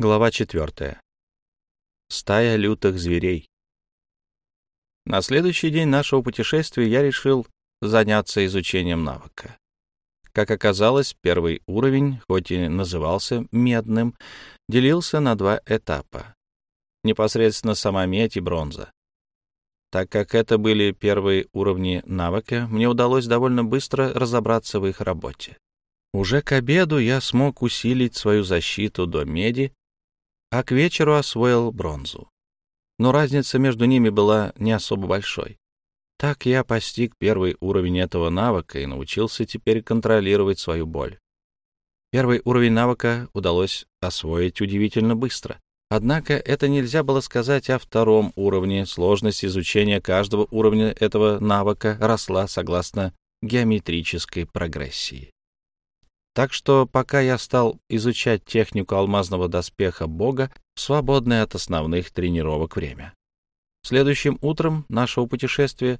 Глава 4. Стая лютых зверей. На следующий день нашего путешествия я решил заняться изучением навыка. Как оказалось, первый уровень, хоть и назывался медным, делился на два этапа. Непосредственно сама медь и бронза. Так как это были первые уровни навыка, мне удалось довольно быстро разобраться в их работе. Уже к обеду я смог усилить свою защиту до меди а к вечеру освоил бронзу. Но разница между ними была не особо большой. Так я постиг первый уровень этого навыка и научился теперь контролировать свою боль. Первый уровень навыка удалось освоить удивительно быстро. Однако это нельзя было сказать о втором уровне. Сложность изучения каждого уровня этого навыка росла согласно геометрической прогрессии. Так что пока я стал изучать технику алмазного доспеха бога свободное от основных тренировок время. Следующим утром нашего путешествия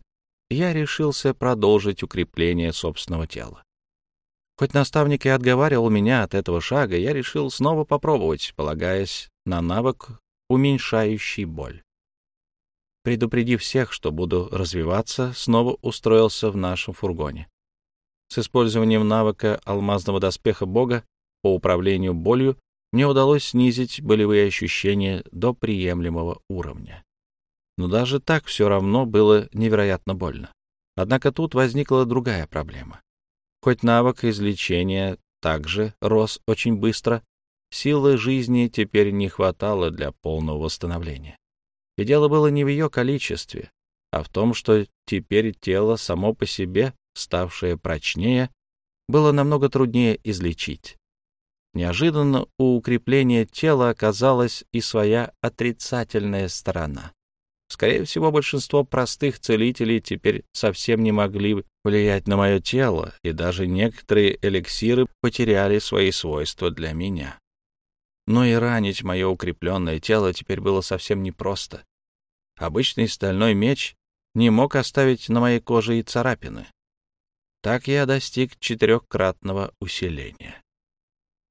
я решился продолжить укрепление собственного тела. Хоть наставник и отговаривал меня от этого шага, я решил снова попробовать, полагаясь на навык, уменьшающий боль. Предупредив всех, что буду развиваться, снова устроился в нашем фургоне. С использованием навыка алмазного доспеха бога по управлению болью мне удалось снизить болевые ощущения до приемлемого уровня. Но даже так все равно было невероятно больно. Однако тут возникла другая проблема. Хоть навык излечения также рос очень быстро, силы жизни теперь не хватало для полного восстановления. И дело было не в ее количестве, а в том, что теперь тело само по себе ставшее прочнее, было намного труднее излечить. Неожиданно у укрепления тела оказалась и своя отрицательная сторона. Скорее всего, большинство простых целителей теперь совсем не могли влиять на мое тело, и даже некоторые эликсиры потеряли свои свойства для меня. Но и ранить мое укрепленное тело теперь было совсем непросто. Обычный стальной меч не мог оставить на моей коже и царапины. Так я достиг четырехкратного усиления.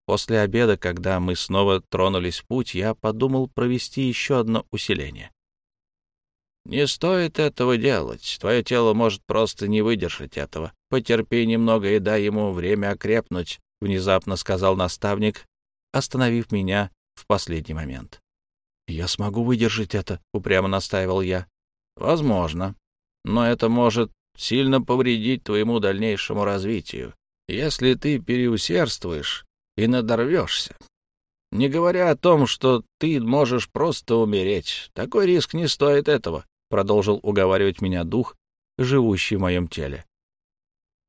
После обеда, когда мы снова тронулись в путь, я подумал провести еще одно усиление. «Не стоит этого делать. Твое тело может просто не выдержать этого. Потерпи немного и дай ему время окрепнуть», — внезапно сказал наставник, остановив меня в последний момент. «Я смогу выдержать это», — упрямо настаивал я. «Возможно. Но это может сильно повредить твоему дальнейшему развитию, если ты переусердствуешь и надорвешься. Не говоря о том, что ты можешь просто умереть. Такой риск не стоит этого, — продолжил уговаривать меня дух, живущий в моем теле.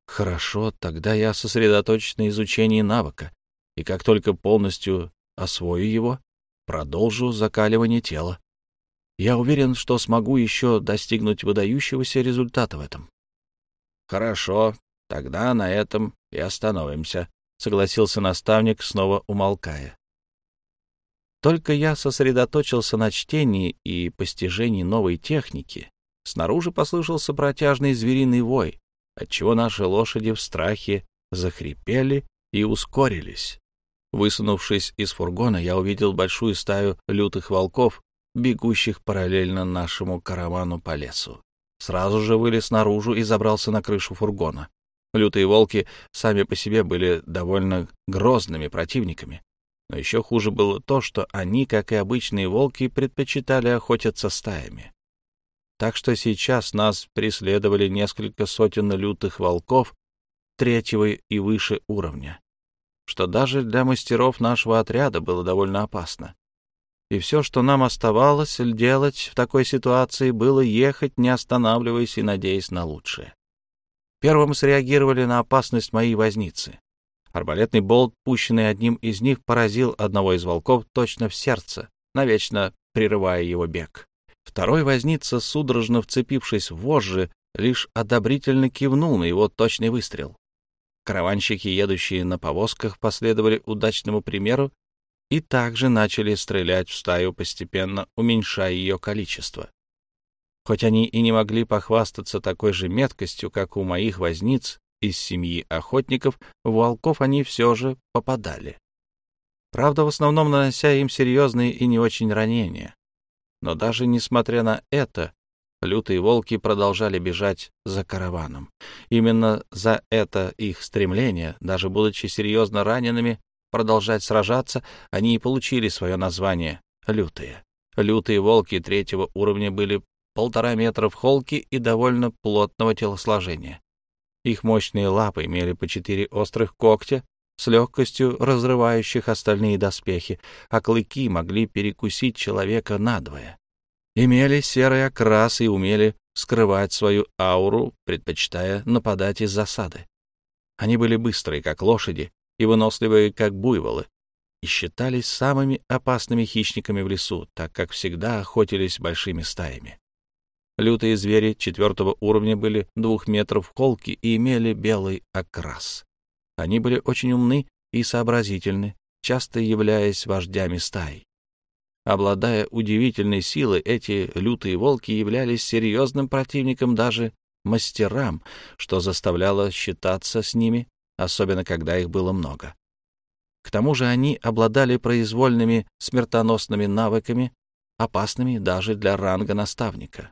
Хорошо, тогда я сосредоточен на изучении навыка, и как только полностью освою его, продолжу закаливание тела. Я уверен, что смогу еще достигнуть выдающегося результата в этом. «Хорошо, тогда на этом и остановимся», — согласился наставник, снова умолкая. Только я сосредоточился на чтении и постижении новой техники. Снаружи послышался протяжный звериный вой, отчего наши лошади в страхе захрипели и ускорились. Высунувшись из фургона, я увидел большую стаю лютых волков, бегущих параллельно нашему каравану по лесу. Сразу же вылез наружу и забрался на крышу фургона. Лютые волки сами по себе были довольно грозными противниками. Но еще хуже было то, что они, как и обычные волки, предпочитали охотиться стаями. Так что сейчас нас преследовали несколько сотен лютых волков третьего и выше уровня, что даже для мастеров нашего отряда было довольно опасно и все, что нам оставалось делать в такой ситуации, было ехать, не останавливаясь и надеясь на лучшее. Первым среагировали на опасность моей возницы. Арбалетный болт, пущенный одним из них, поразил одного из волков точно в сердце, навечно прерывая его бег. Второй возница, судорожно вцепившись в вожжи, лишь одобрительно кивнул на его точный выстрел. Караванщики, едущие на повозках, последовали удачному примеру и также начали стрелять в стаю, постепенно уменьшая ее количество. Хоть они и не могли похвастаться такой же меткостью, как у моих возниц из семьи охотников, в волков они все же попадали. правда, в основном нанося им серьезные и не очень ранения. Но даже несмотря на это, лютые волки продолжали бежать за караваном. Именно за это их стремление, даже будучи серьезно ранеными, продолжать сражаться, они и получили свое название — лютые. Лютые волки третьего уровня были полтора метра в холке и довольно плотного телосложения. Их мощные лапы имели по четыре острых когтя, с легкостью разрывающих остальные доспехи, а клыки могли перекусить человека надвое. Имели серый окрас и умели скрывать свою ауру, предпочитая нападать из засады. Они были быстрые, как лошади, и выносливые, как буйволы, и считались самыми опасными хищниками в лесу, так как всегда охотились большими стаями. Лютые звери четвертого уровня были двух метров в холке и имели белый окрас. Они были очень умны и сообразительны, часто являясь вождями стаи. Обладая удивительной силой, эти лютые волки являлись серьезным противником даже мастерам, что заставляло считаться с ними, особенно когда их было много. К тому же они обладали произвольными смертоносными навыками, опасными даже для ранга наставника.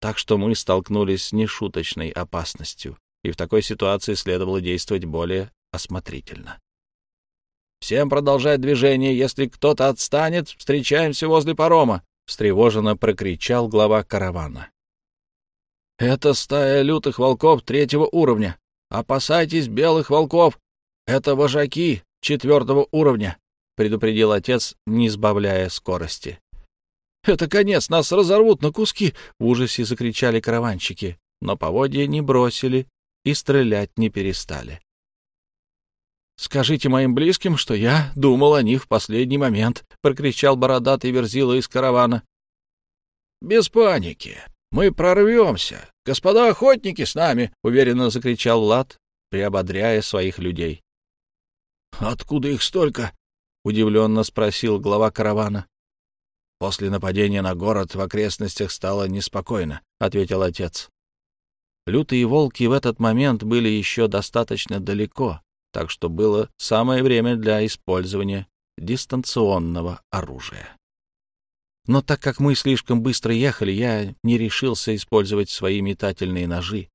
Так что мы столкнулись с нешуточной опасностью и в такой ситуации следовало действовать более осмотрительно. «Всем продолжать движение. Если кто-то отстанет, встречаемся возле парома», — встревоженно прокричал глава каравана. «Это стая лютых волков третьего уровня. Опасайтесь белых волков. Это вожаки четвертого уровня», — предупредил отец, не сбавляя скорости. «Это конец, нас разорвут на куски!» — в ужасе закричали караванщики, но поводья не бросили и стрелять не перестали. «Скажите моим близким, что я думал о них в последний момент», — прокричал бородатый верзила из каравана. «Без паники. Мы прорвемся. Господа охотники с нами», — уверенно закричал Влад, приободряя своих людей. «Откуда их столько?» — удивленно спросил глава каравана. «После нападения на город в окрестностях стало неспокойно», — ответил отец. Лютые волки в этот момент были еще достаточно далеко, так что было самое время для использования дистанционного оружия. Но так как мы слишком быстро ехали, я не решился использовать свои метательные ножи.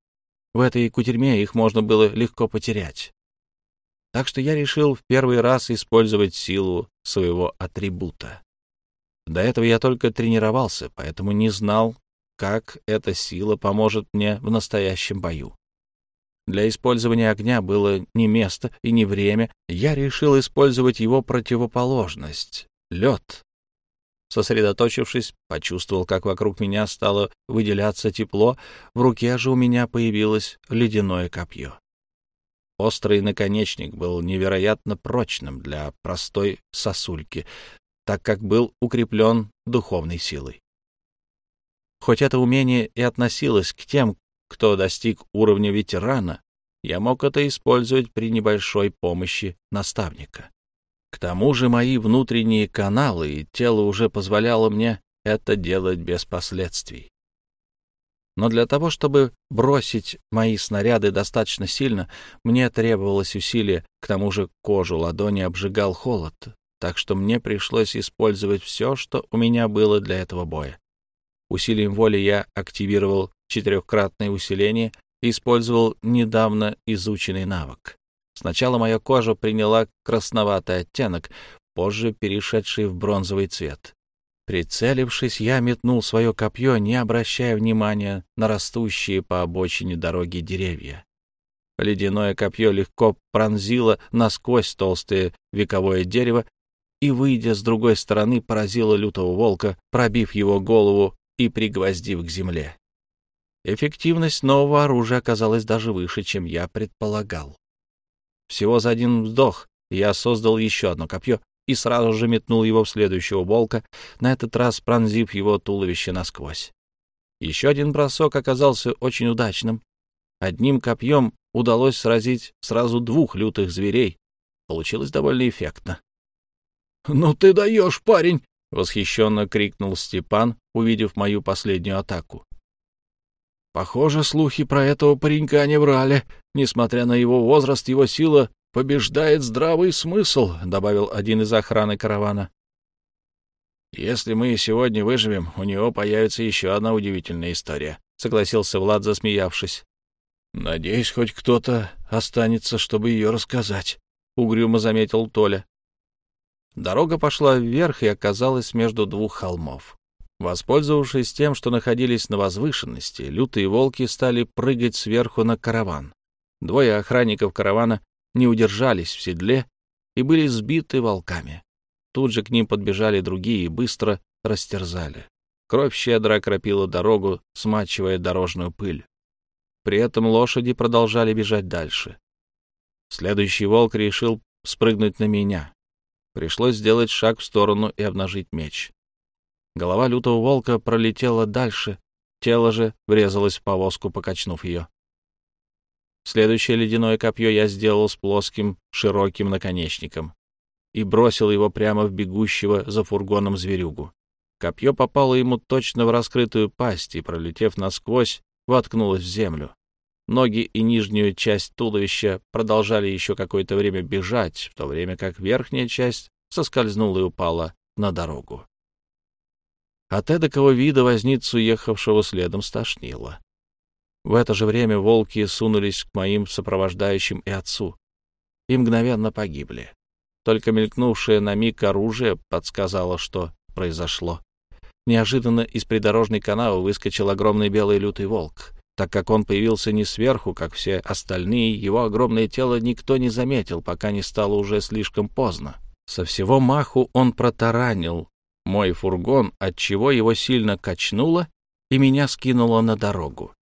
В этой кутерьме их можно было легко потерять. Так что я решил в первый раз использовать силу своего атрибута. До этого я только тренировался, поэтому не знал, как эта сила поможет мне в настоящем бою. Для использования огня было не место и не время, я решил использовать его противоположность — лед. Сосредоточившись, почувствовал, как вокруг меня стало выделяться тепло, в руке же у меня появилось ледяное копье. Острый наконечник был невероятно прочным для простой сосульки, так как был укреплен духовной силой. Хоть это умение и относилось к тем, кто достиг уровня ветерана, я мог это использовать при небольшой помощи наставника. К тому же мои внутренние каналы и тело уже позволяло мне это делать без последствий. Но для того, чтобы бросить мои снаряды достаточно сильно, мне требовалось усилие, к тому же кожу ладони обжигал холод, так что мне пришлось использовать все, что у меня было для этого боя. Усилием воли я активировал четырехкратное усиление и использовал недавно изученный навык. Сначала моя кожа приняла красноватый оттенок, позже перешедший в бронзовый цвет. Прицелившись, я метнул свое копье, не обращая внимания на растущие по обочине дороги деревья. Ледяное копье легко пронзило насквозь толстое вековое дерево и, выйдя с другой стороны, поразило лютого волка, пробив его голову и пригвоздив к земле. Эффективность нового оружия оказалась даже выше, чем я предполагал. Всего за один вздох я создал еще одно копье и сразу же метнул его в следующего волка, на этот раз пронзив его туловище насквозь. Еще один бросок оказался очень удачным. Одним копьем удалось сразить сразу двух лютых зверей. Получилось довольно эффектно. — Ну ты даешь, парень! — восхищенно крикнул Степан, увидев мою последнюю атаку. Похоже, слухи про этого паренька не врали. Несмотря на его возраст, его сила побеждает здравый смысл», — добавил один из охраны каравана. «Если мы сегодня выживем, у него появится еще одна удивительная история», — согласился Влад, засмеявшись. «Надеюсь, хоть кто-то останется, чтобы ее рассказать», — угрюмо заметил Толя. Дорога пошла вверх и оказалась между двух холмов. Воспользовавшись тем, что находились на возвышенности, лютые волки стали прыгать сверху на караван. Двое охранников каравана не удержались в седле и были сбиты волками. Тут же к ним подбежали другие и быстро растерзали. Кровь щедро окропила дорогу, смачивая дорожную пыль. При этом лошади продолжали бежать дальше. Следующий волк решил спрыгнуть на меня. Пришлось сделать шаг в сторону и обнажить меч. Голова лютого волка пролетела дальше, тело же врезалось в повозку, покачнув ее. Следующее ледяное копье я сделал с плоским, широким наконечником и бросил его прямо в бегущего за фургоном зверюгу. Копье попало ему точно в раскрытую пасть и, пролетев насквозь, воткнулось в землю. Ноги и нижнюю часть туловища продолжали еще какое-то время бежать, в то время как верхняя часть соскользнула и упала на дорогу. От эдакого вида возницу, ехавшего следом, стошнило. В это же время волки сунулись к моим сопровождающим и отцу и мгновенно погибли. Только мелькнувшее на миг оружие подсказало, что произошло. Неожиданно из придорожной канавы выскочил огромный белый лютый волк. Так как он появился не сверху, как все остальные, его огромное тело никто не заметил, пока не стало уже слишком поздно. Со всего маху он протаранил мой фургон, отчего его сильно качнуло и меня скинуло на дорогу.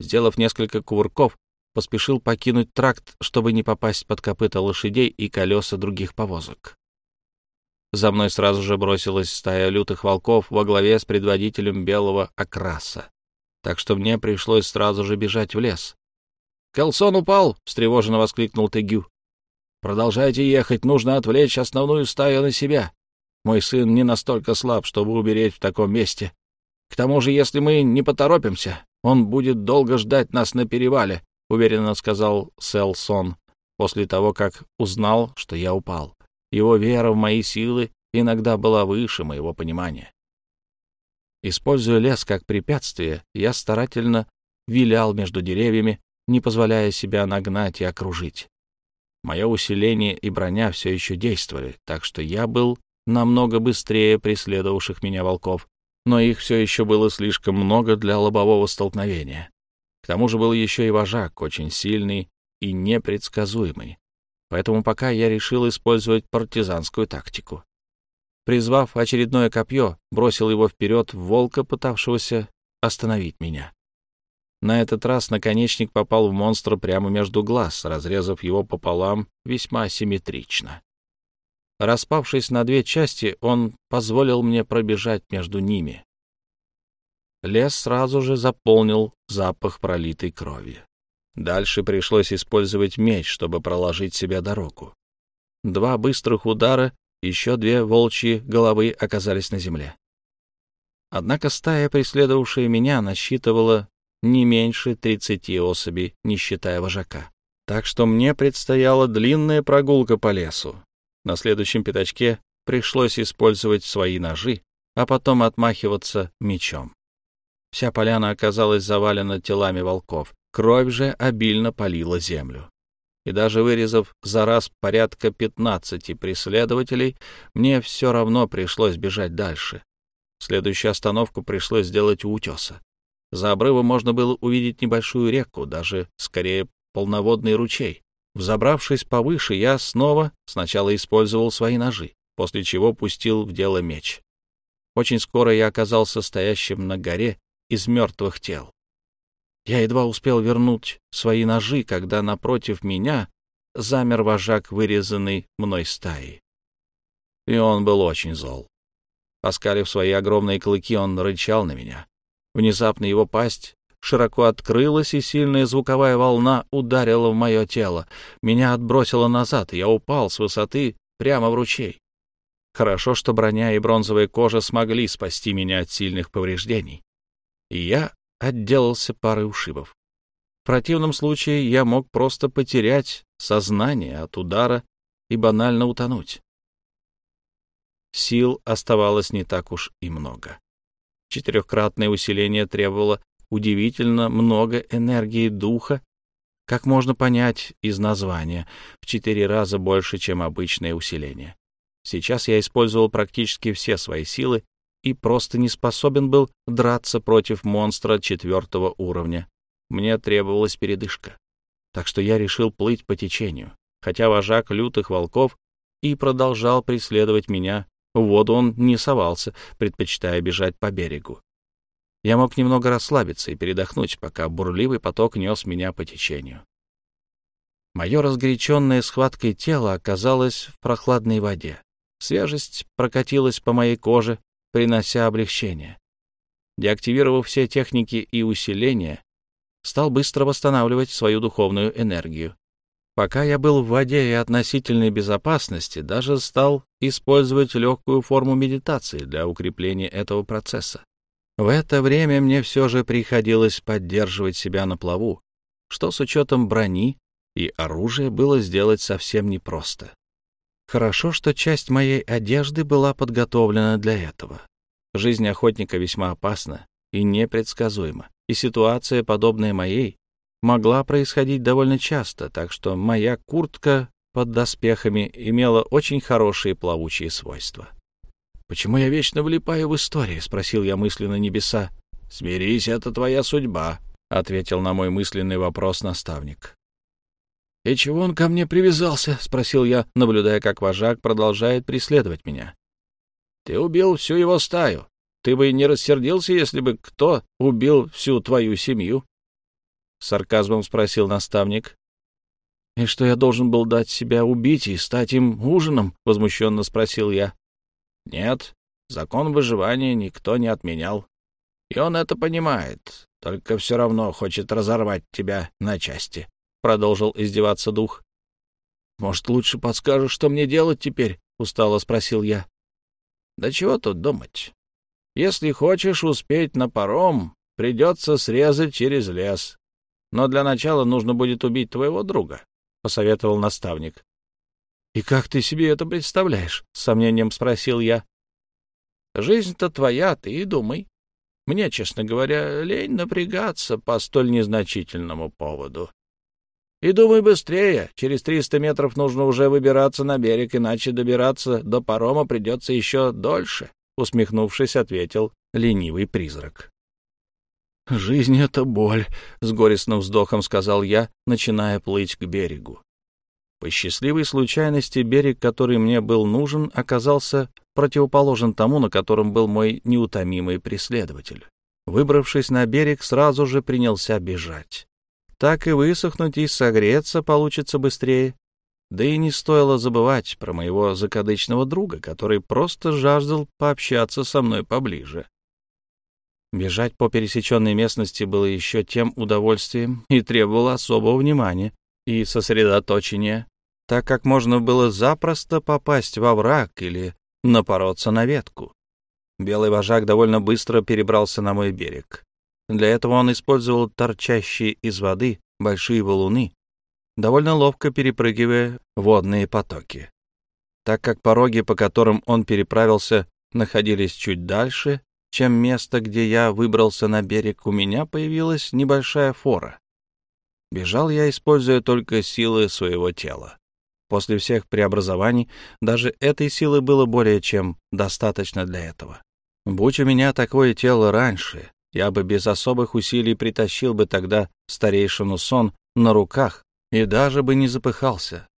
Сделав несколько кувырков, поспешил покинуть тракт, чтобы не попасть под копыта лошадей и колеса других повозок. За мной сразу же бросилась стая лютых волков во главе с предводителем белого окраса, так что мне пришлось сразу же бежать в лес. «Келсон упал!» — встревоженно воскликнул Тегю. «Продолжайте ехать, нужно отвлечь основную стаю на себя. Мой сын не настолько слаб, чтобы умереть в таком месте. К тому же, если мы не поторопимся, он будет долго ждать нас на перевале», — уверенно сказал Селсон после того, как узнал, что я упал. Его вера в мои силы иногда была выше моего понимания. Используя лес как препятствие, я старательно вилял между деревьями, не позволяя себя нагнать и окружить. Мое усиление и броня все еще действовали, так что я был намного быстрее преследовавших меня волков, но их все еще было слишком много для лобового столкновения. К тому же был еще и вожак, очень сильный и непредсказуемый. Поэтому пока я решил использовать партизанскую тактику. Призвав очередное копье, бросил его вперед в волка, пытавшегося остановить меня. На этот раз наконечник попал в монстра прямо между глаз, разрезав его пополам весьма симметрично. Распавшись на две части, он позволил мне пробежать между ними. Лес сразу же заполнил запах пролитой крови. Дальше пришлось использовать меч, чтобы проложить себе дорогу. Два быстрых удара, еще две волчьи головы оказались на земле. Однако стая, преследовавшая меня, насчитывала не меньше тридцати особей, не считая вожака. Так что мне предстояла длинная прогулка по лесу. На следующем пятачке пришлось использовать свои ножи, а потом отмахиваться мечом. Вся поляна оказалась завалена телами волков, кровь же обильно полила землю. И даже вырезав за раз порядка пятнадцати преследователей, мне все равно пришлось бежать дальше. Следующую остановку пришлось сделать у утеса. За обрывом можно было увидеть небольшую реку, даже скорее полноводный ручей. Взобравшись повыше, я снова сначала использовал свои ножи, после чего пустил в дело меч. Очень скоро я оказался стоящим на горе из мертвых тел. Я едва успел вернуть свои ножи, когда напротив меня замер вожак вырезанный мной стаи. И он был очень зол. Оскалив свои огромные клыки, он рычал на меня. Внезапно его пасть широко открылась, и сильная звуковая волна ударила в мое тело. Меня отбросило назад, и я упал с высоты прямо в ручей. Хорошо, что броня и бронзовая кожа смогли спасти меня от сильных повреждений. И я отделался парой ушибов. противном случае я мог просто потерять сознание от удара и банально утонуть. Сил оставалось не так уж и много. Четырехкратное усиление требовало удивительно много энергии духа, как можно понять из названия, в четыре раза больше, чем обычное усиление. Сейчас я использовал практически все свои силы и просто не способен был драться против монстра четвертого уровня. Мне требовалась передышка. Так что я решил плыть по течению, хотя вожак лютых волков и продолжал преследовать меня. В воду он не совался, предпочитая бежать по берегу. Я мог немного расслабиться и передохнуть, пока бурливый поток нес меня по течению. Мое разгоряченное схваткой тело оказалось в прохладной воде. Свежесть прокатилась по моей коже, принося облегчение. Деактивировав все техники и усиления, стал быстро восстанавливать свою духовную энергию. Пока я был в воде и относительной безопасности, даже стал использовать легкую форму медитации для укрепления этого процесса. В это время мне все же приходилось поддерживать себя на плаву, что с учетом брони и оружия было сделать совсем непросто. Хорошо, что часть моей одежды была подготовлена для этого. Жизнь охотника весьма опасна и непредсказуема, и ситуация, подобная моей, могла происходить довольно часто, так что моя куртка под доспехами имела очень хорошие плавучие свойства. «Почему я вечно влипаю в истории?» — спросил я мысленно небеса. «Смирись, это твоя судьба», — ответил на мой мысленный вопрос наставник. «И чего он ко мне привязался?» — спросил я, наблюдая, как вожак продолжает преследовать меня. «Ты убил всю его стаю. Ты бы не рассердился, если бы кто убил всю твою семью?» — сарказмом спросил наставник. «И что я должен был дать себя убить и стать им ужином?» — возмущенно спросил я. «Нет, закон выживания никто не отменял. И он это понимает, только все равно хочет разорвать тебя на части», — продолжил издеваться дух. «Может, лучше подскажешь, что мне делать теперь?» — устало спросил я. «Да чего тут думать? Если хочешь успеть на паром, придется срезать через лес. Но для начала нужно будет убить твоего друга», — посоветовал наставник. «И как ты себе это представляешь?» — с сомнением спросил я. «Жизнь-то твоя, ты и думай. Мне, честно говоря, лень напрягаться по столь незначительному поводу. И думай быстрее, через триста метров нужно уже выбираться на берег, иначе добираться до парома придется еще дольше, — усмехнувшись, ответил ленивый призрак. «Жизнь — это боль», — с горестным вздохом сказал я, начиная плыть к берегу. По счастливой случайности берег, который мне был нужен, оказался противоположен тому, на котором был мой неутомимый преследователь. Выбравшись на берег, сразу же принялся бежать так и высохнуть и согреться получится быстрее. Да и не стоило забывать про моего закадычного друга, который просто жаждал пообщаться со мной поближе. Бежать по пересеченной местности было еще тем удовольствием и требовало особого внимания и сосредоточения, так как можно было запросто попасть во враг или напороться на ветку. Белый вожак довольно быстро перебрался на мой берег. Для этого он использовал торчащие из воды большие валуны, довольно ловко перепрыгивая водные потоки. Так как пороги, по которым он переправился, находились чуть дальше, чем место, где я выбрался на берег, у меня появилась небольшая фора. Бежал я, используя только силы своего тела. После всех преобразований даже этой силы было более чем достаточно для этого. Будь у меня такое тело раньше, я бы без особых усилий притащил бы тогда старейшину сон на руках и даже бы не запыхался.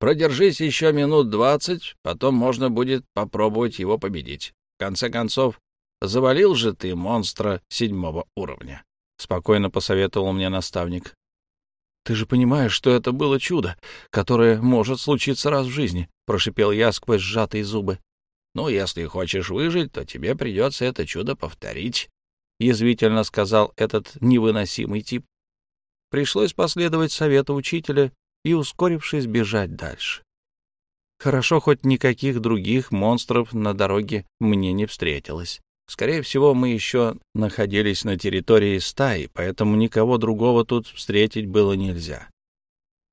Продержись еще минут двадцать, потом можно будет попробовать его победить. В конце концов, завалил же ты монстра седьмого уровня, — спокойно посоветовал мне наставник. «Ты же понимаешь, что это было чудо, которое может случиться раз в жизни», — прошипел я сквозь сжатые зубы. «Ну, если хочешь выжить, то тебе придется это чудо повторить», язвительно сказал этот невыносимый тип. Пришлось последовать совету учителя и, ускорившись, бежать дальше. Хорошо, хоть никаких других монстров на дороге мне не встретилось. Скорее всего, мы еще находились на территории стаи, поэтому никого другого тут встретить было нельзя.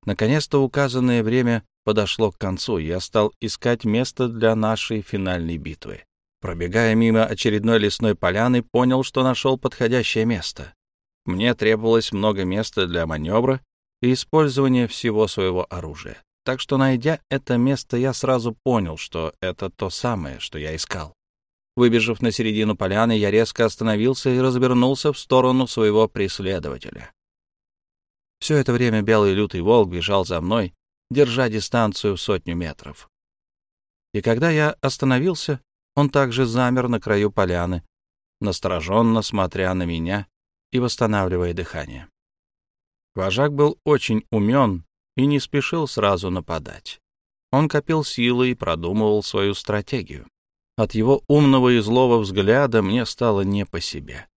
Наконец-то указанное время подошло к концу, и я стал искать место для нашей финальной битвы. Пробегая мимо очередной лесной поляны, понял, что нашел подходящее место. Мне требовалось много места для маневра и использования всего своего оружия. Так что, найдя это место, я сразу понял, что это то самое, что я искал. Выбежав на середину поляны, я резко остановился и развернулся в сторону своего преследователя. Все это время белый лютый волк бежал за мной, держа дистанцию в сотню метров. И когда я остановился, он также замер на краю поляны, настороженно смотря на меня и восстанавливая дыхание. Вожак был очень умен и не спешил сразу нападать. Он копил силы и продумывал свою стратегию. От его умного и злого взгляда мне стало не по себе.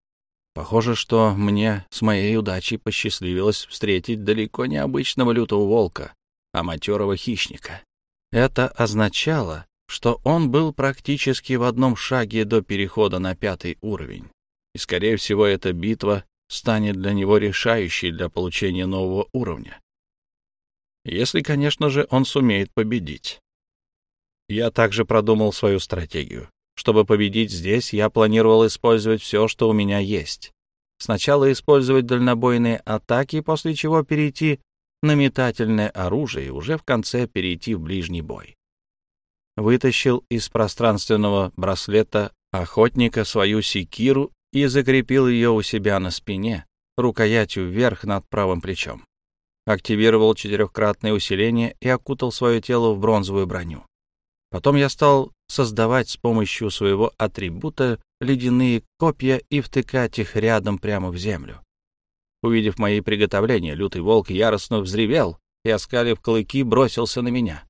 Похоже, что мне с моей удачей посчастливилось встретить далеко не обычного лютого волка, а матерого хищника. Это означало, что он был практически в одном шаге до перехода на пятый уровень. И, скорее всего, эта битва станет для него решающей для получения нового уровня. Если, конечно же, он сумеет победить. Я также продумал свою стратегию. Чтобы победить здесь, я планировал использовать все, что у меня есть. Сначала использовать дальнобойные атаки, после чего перейти на метательное оружие и уже в конце перейти в ближний бой. Вытащил из пространственного браслета охотника свою секиру и закрепил ее у себя на спине, рукоятью вверх над правым плечом. Активировал четырехкратное усиление и окутал свое тело в бронзовую броню. Потом я стал создавать с помощью своего атрибута ледяные копья и втыкать их рядом прямо в землю. Увидев мои приготовления, лютый волк яростно взревел и, оскалив клыки, бросился на меня.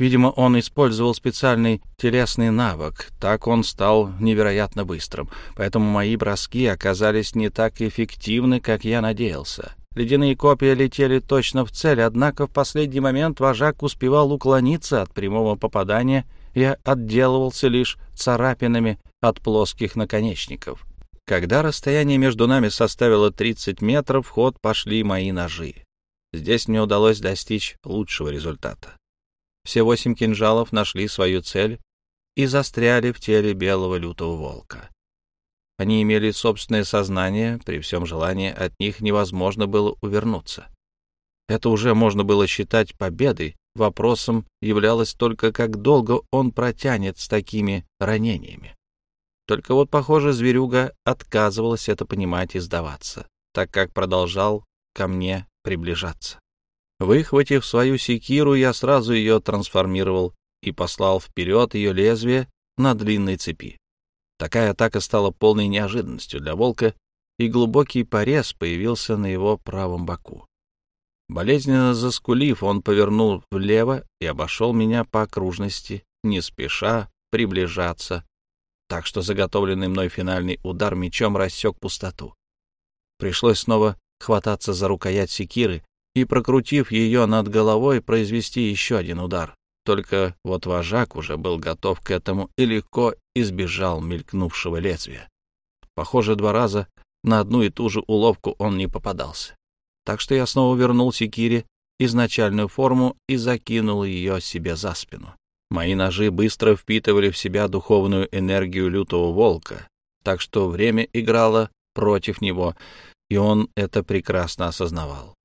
Видимо, он использовал специальный телесный навык, так он стал невероятно быстрым, поэтому мои броски оказались не так эффективны, как я надеялся. Ледяные копья летели точно в цель, однако в последний момент вожак успевал уклониться от прямого попадания и отделывался лишь царапинами от плоских наконечников. Когда расстояние между нами составило 30 метров, в ход пошли мои ножи. Здесь мне удалось достичь лучшего результата. Все восемь кинжалов нашли свою цель и застряли в теле белого лютого волка. Они имели собственное сознание, при всем желании от них невозможно было увернуться. Это уже можно было считать победой, вопросом являлось только, как долго он протянет с такими ранениями. Только вот, похоже, зверюга отказывалась это понимать и сдаваться, так как продолжал ко мне приближаться. Выхватив свою секиру, я сразу ее трансформировал и послал вперед ее лезвие на длинной цепи. Такая атака стала полной неожиданностью для волка, и глубокий порез появился на его правом боку. Болезненно заскулив, он повернул влево и обошел меня по окружности, не спеша приближаться, так что заготовленный мной финальный удар мечом рассек пустоту. Пришлось снова хвататься за рукоять секиры и, прокрутив ее над головой, произвести еще один удар. Только вот вожак уже был готов к этому и легко избежал мелькнувшего лезвия. Похоже, два раза на одну и ту же уловку он не попадался. Так что я снова вернул секире изначальную форму и закинул ее себе за спину. Мои ножи быстро впитывали в себя духовную энергию лютого волка, так что время играло против него, и он это прекрасно осознавал.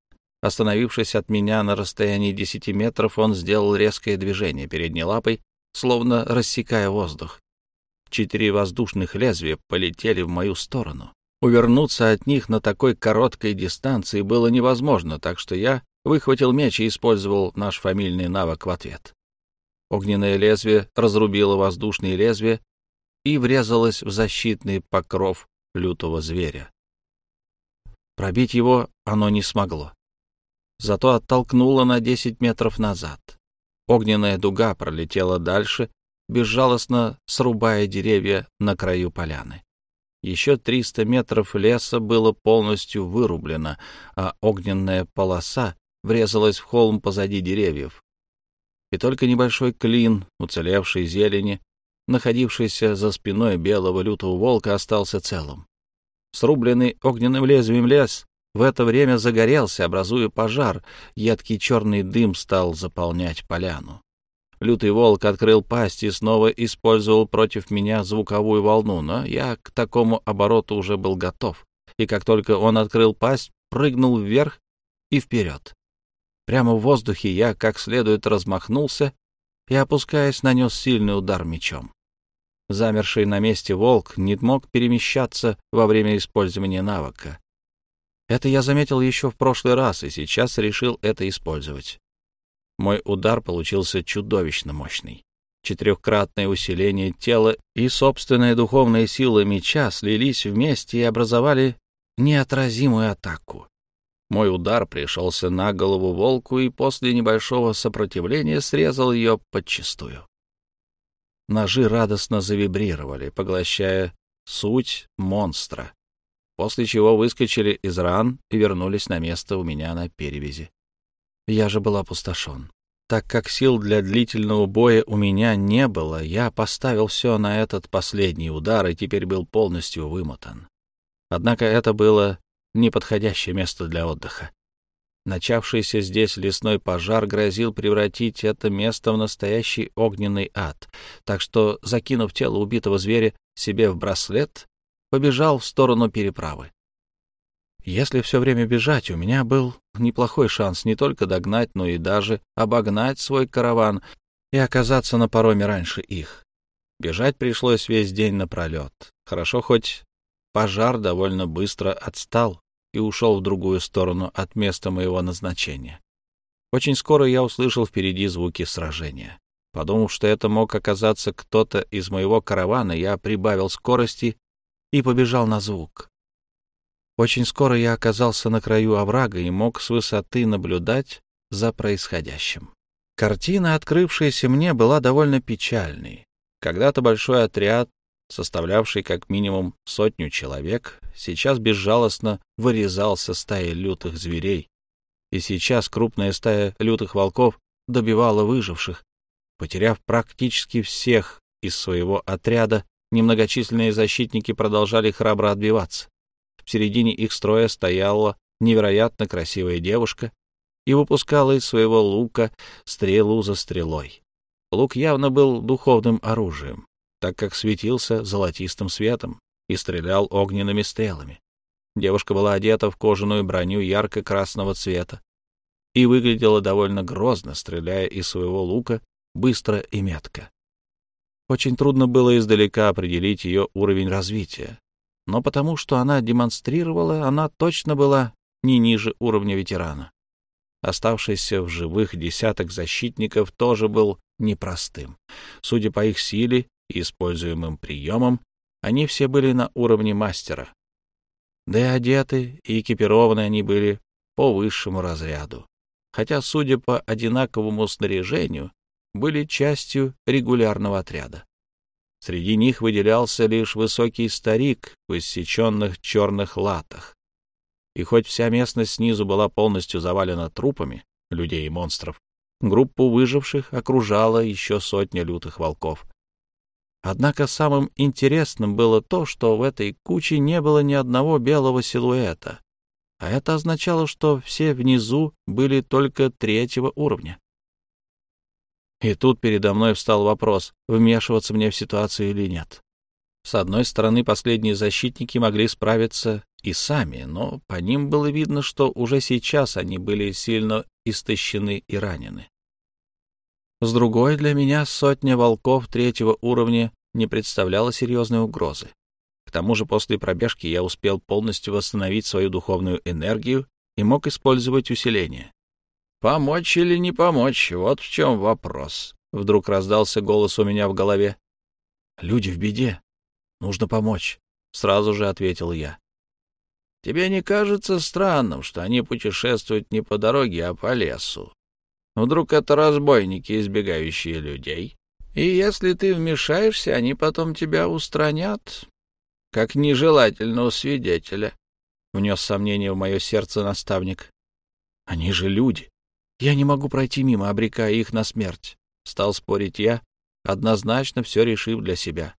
Остановившись от меня на расстоянии десяти метров, он сделал резкое движение передней лапой, словно рассекая воздух. Четыре воздушных лезвия полетели в мою сторону. Увернуться от них на такой короткой дистанции было невозможно, так что я выхватил меч и использовал наш фамильный навык в ответ. Огненное лезвие разрубило воздушные лезвия и врезалось в защитный покров лютого зверя. Пробить его оно не смогло зато оттолкнула на 10 метров назад. Огненная дуга пролетела дальше, безжалостно срубая деревья на краю поляны. Еще 300 метров леса было полностью вырублено, а огненная полоса врезалась в холм позади деревьев. И только небольшой клин, уцелевшей зелени, находившийся за спиной белого лютого волка, остался целым. Срубленный огненным лезвием лес в это время загорелся, образуя пожар. Едкий черный дым стал заполнять поляну. Лютый волк открыл пасть и снова использовал против меня звуковую волну, но я к такому обороту уже был готов. И как только он открыл пасть, прыгнул вверх и вперед. Прямо в воздухе я как следует размахнулся и, опускаясь, нанес сильный удар мечом. Замерший на месте волк не мог перемещаться во время использования навыка. Это я заметил еще в прошлый раз и сейчас решил это использовать. Мой удар получился чудовищно мощный. Четырехкратное усиление тела и собственная духовная сила меча слились вместе и образовали неотразимую атаку. Мой удар пришелся на голову волку и после небольшого сопротивления срезал ее подчистую. Ножи радостно завибрировали, поглощая суть монстра, после чего выскочили из ран и вернулись на место у меня на перевязи. Я же был опустошен. Так как сил для длительного боя у меня не было, я поставил все на этот последний удар и теперь был полностью вымотан. Однако это было неподходящее место для отдыха. Начавшийся здесь лесной пожар грозил превратить это место в настоящий огненный ад, так что, закинув тело убитого зверя себе в браслет, побежал в сторону переправы. Если все время бежать, у меня был неплохой шанс не только догнать, но и даже обогнать свой караван и оказаться на пароме раньше их. Бежать пришлось весь день напролет. Хорошо, хоть пожар довольно быстро отстал и ушел в другую сторону от места моего назначения. Очень скоро я услышал впереди звуки сражения. Подумав, что это мог оказаться кто-то из моего каравана, я прибавил скорости и побежал на звук. Очень скоро я оказался на краю оврага и мог с высоты наблюдать за происходящим. Картина, открывшаяся мне, была довольно печальной. Когда-то большой отряд, составлявший как минимум сотню человек, сейчас безжалостно вырезался стаей лютых зверей. И сейчас крупная стая лютых волков добивала выживших. Потеряв практически всех из своего отряда, немногочисленные защитники продолжали храбро отбиваться. В середине их строя стояла невероятно красивая девушка и выпускала из своего лука стрелу за стрелой. Лук явно был духовным оружием, так как светился золотистым светом и стрелял огненными стрелами. Девушка была одета в кожаную броню ярко-красного цвета и выглядела довольно грозно, стреляя из своего лука быстро и метко. Очень трудно было издалека определить ее уровень развития, но потому что она демонстрировала, она точно была не ниже уровня ветерана. Оставшийся в живых десяток защитников тоже был непростым. Судя по их силе и используемым приемам, они все были на уровне мастера. Да и одеты, и экипированы они были по высшему разряду. Хотя, судя по одинаковому снаряжению, были частью регулярного отряда. Среди них выделялся лишь высокий старик в иссеченных черных латах. И хоть вся местность снизу была полностью завалена трупами людей и монстров, группу выживших окружала еще сотня лютых волков. Однако самым интересным было то, что в этой куче не было ни одного белого силуэта, а это означало, что все внизу были только третьего уровня. И тут передо мной встал вопрос, вмешиваться мне в ситуацию или нет. С одной стороны, последние защитники могли справиться и сами, но по ним было видно, что уже сейчас они были сильно истощены и ранены. С другой, для меня сотня волков третьего уровня не представляла серьезной угрозы. К тому же после пробежки я успел полностью восстановить свою духовную энергию и мог использовать усиление. Помочь или не помочь, вот в чем вопрос. Вдруг раздался голос у меня в голове. Люди в беде. Нужно помочь, сразу же ответил я. Тебе не кажется странным, что они путешествуют не по дороге, а по лесу? Вдруг это разбойники, избегающие людей? И если ты вмешаешься, они потом тебя устранят, как нежелательного свидетеля. Внес сомнение в мое сердце наставник. Они же люди. Я не могу пройти мимо, обрекая их на смерть. Стал спорить я, однозначно все решив для себя.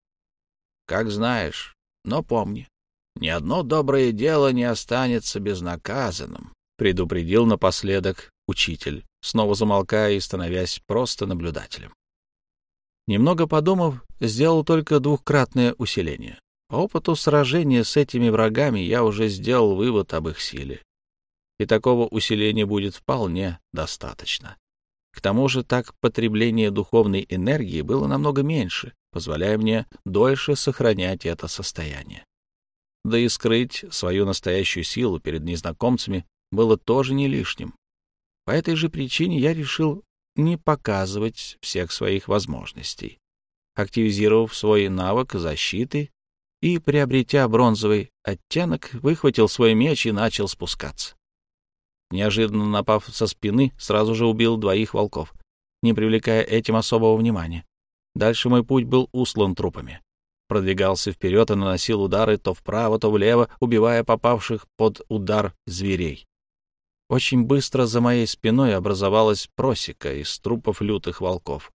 Как знаешь, но помни, ни одно доброе дело не останется безнаказанным, предупредил напоследок учитель, снова замолкая и становясь просто наблюдателем. Немного подумав, сделал только двухкратное усиление. По опыту сражения с этими врагами я уже сделал вывод об их силе. И такого усиления будет вполне достаточно. К тому же так потребление духовной энергии было намного меньше, позволяя мне дольше сохранять это состояние. Да и скрыть свою настоящую силу перед незнакомцами было тоже не лишним. По этой же причине я решил не показывать всех своих возможностей. Активизировав свой навык защиты и, приобретя бронзовый оттенок, выхватил свой меч и начал спускаться. Неожиданно напав со спины, сразу же убил двоих волков, не привлекая этим особого внимания. Дальше мой путь был услан трупами. Продвигался вперед и наносил удары то вправо, то влево, убивая попавших под удар зверей. Очень быстро за моей спиной образовалась просека из трупов лютых волков.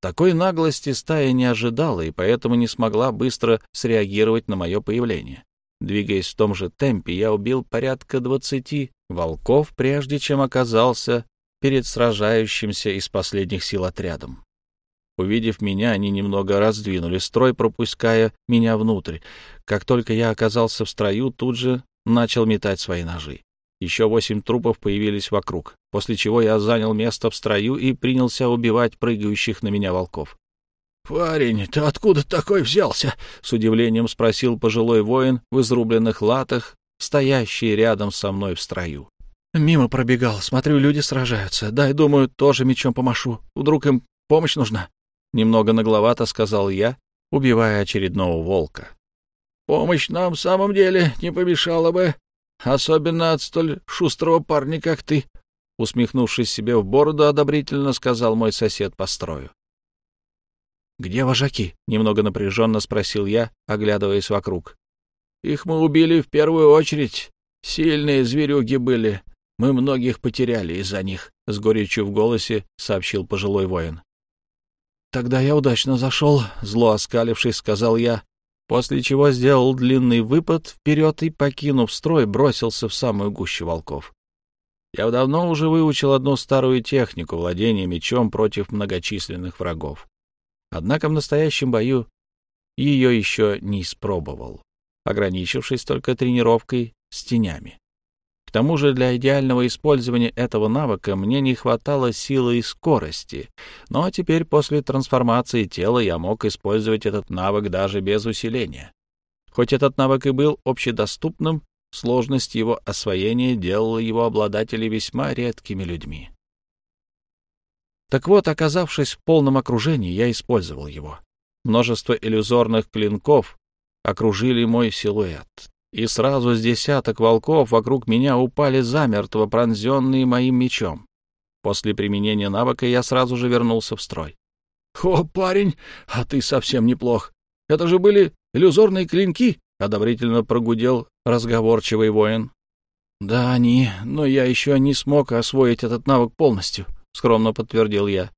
Такой наглости стая не ожидала и поэтому не смогла быстро среагировать на мое появление. Двигаясь в том же темпе, я убил порядка двадцати волков, прежде чем оказался перед сражающимся из последних сил отрядом. Увидев меня, они немного раздвинули строй, пропуская меня внутрь. Как только я оказался в строю, тут же начал метать свои ножи. Еще восемь трупов появились вокруг, после чего я занял место в строю и принялся убивать прыгающих на меня волков. «Парень, ты откуда такой взялся?» — с удивлением спросил пожилой воин в изрубленных латах, стоящий рядом со мной в строю. «Мимо пробегал. Смотрю, люди сражаются. Дай, думаю, тоже мечом помашу. Вдруг им помощь нужна?» Немного нагловато сказал я, убивая очередного волка. «Помощь нам в самом деле не помешала бы, особенно от столь шустрого парня, как ты», усмехнувшись себе в бороду, одобрительно сказал мой сосед по строю. «Где вожаки?» — немного напряженно спросил я, оглядываясь вокруг. «Их мы убили в первую очередь. Сильные зверюги были. Мы многих потеряли из-за них», — с горечью в голосе сообщил пожилой воин. «Тогда я удачно зашел», — зло оскалившись, сказал я, после чего сделал длинный выпад вперед и, покинув строй, бросился в самую гущу волков. Я давно уже выучил одну старую технику владения мечом против многочисленных врагов. Однако в настоящем бою ее еще не испробовал, ограничившись только тренировкой с тенями. К тому же для идеального использования этого навыка мне не хватало силы и скорости, но теперь после трансформации тела я мог использовать этот навык даже без усиления. Хоть этот навык и был общедоступным, сложность его освоения делала его обладателей весьма редкими людьми. Так вот, оказавшись в полном окружении, я использовал его. Множество иллюзорных клинков окружили мой силуэт, и сразу с десяток волков вокруг меня упали замертво, пронзенные моим мечом. После применения навыка я сразу же вернулся в строй. — О, парень, а ты совсем неплох. Это же были иллюзорные клинки, — одобрительно прогудел разговорчивый воин. — Да, они, но я еще не смог освоить этот навык полностью скромно подтвердил я.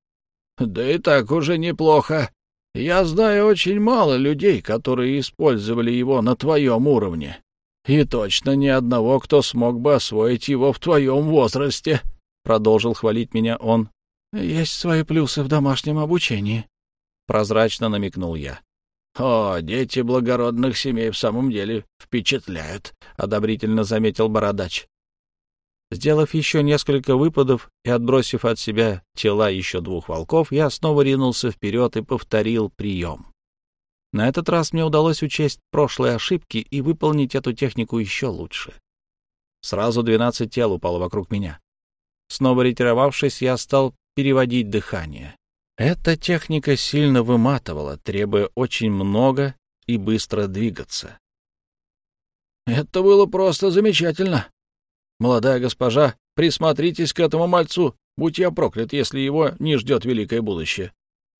Да и так уже неплохо. Я знаю очень мало людей, которые использовали его на твоем уровне. И точно ни одного, кто смог бы освоить его в твоем возрасте, — продолжил хвалить меня он. — Есть свои плюсы в домашнем обучении, — прозрачно намекнул я. — О, дети благородных семей в самом деле впечатляют, — одобрительно заметил бородач. Сделав еще несколько выпадов и отбросив от себя тела еще двух волков, я снова ринулся вперед и повторил прием. На этот раз мне удалось учесть прошлые ошибки и выполнить эту технику еще лучше. Сразу двенадцать тел упало вокруг меня. Снова ретировавшись, я стал переводить дыхание. Эта техника сильно выматывала, требуя очень много и быстро двигаться. «Это было просто замечательно!» Молодая госпожа, присмотритесь к этому мальцу, будь я проклят, если его не ждет великое будущее.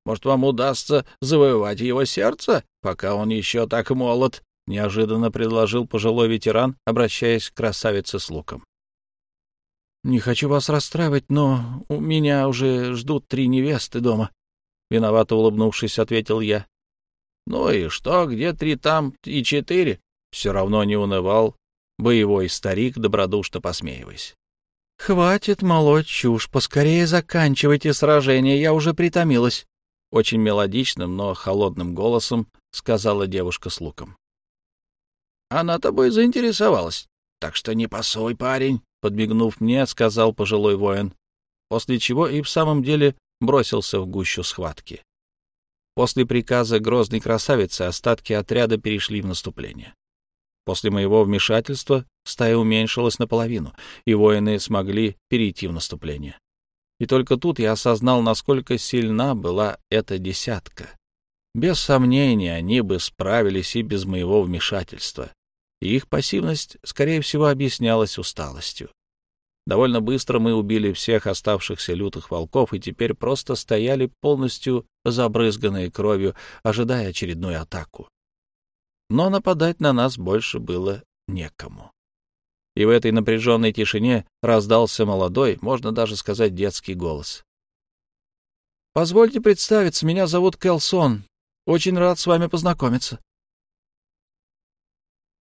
Может, вам удастся завоевать его сердце, пока он еще так молод?» — неожиданно предложил пожилой ветеран, обращаясь к красавице с луком. «Не хочу вас расстраивать, но у меня уже ждут три невесты дома. — виновато улыбнувшись, ответил я. «Ну и что, где три, там и четыре?» Все равно не унывал боевой старик, добродушно посмеиваясь. «Хватит молоть чушь, поскорее заканчивайте сражение, я уже притомилась», — очень мелодичным, но холодным голосом сказала девушка с луком. «Она тобой заинтересовалась, так что не пасуй, парень», — подмигнув мне, сказал пожилой воин, после чего и в самом деле бросился в гущу схватки. После приказа грозной красавицы остатки отряда перешли в наступление. После моего вмешательства стая уменьшилась наполовину, и воины смогли перейти в наступление. И только тут я осознал, насколько сильна была эта десятка. Без сомнения, они бы справились и без моего вмешательства. И их пассивность, скорее всего, объяснялась усталостью. Довольно быстро мы убили всех оставшихся лютых волков и теперь просто стояли полностью забрызганные кровью, ожидая очередную атаку. Но нападать на нас больше было некому. И в этой напряженной тишине раздался молодой, можно даже сказать, детский голос. «Позвольте представиться, меня зовут Келсон. Очень рад с вами познакомиться».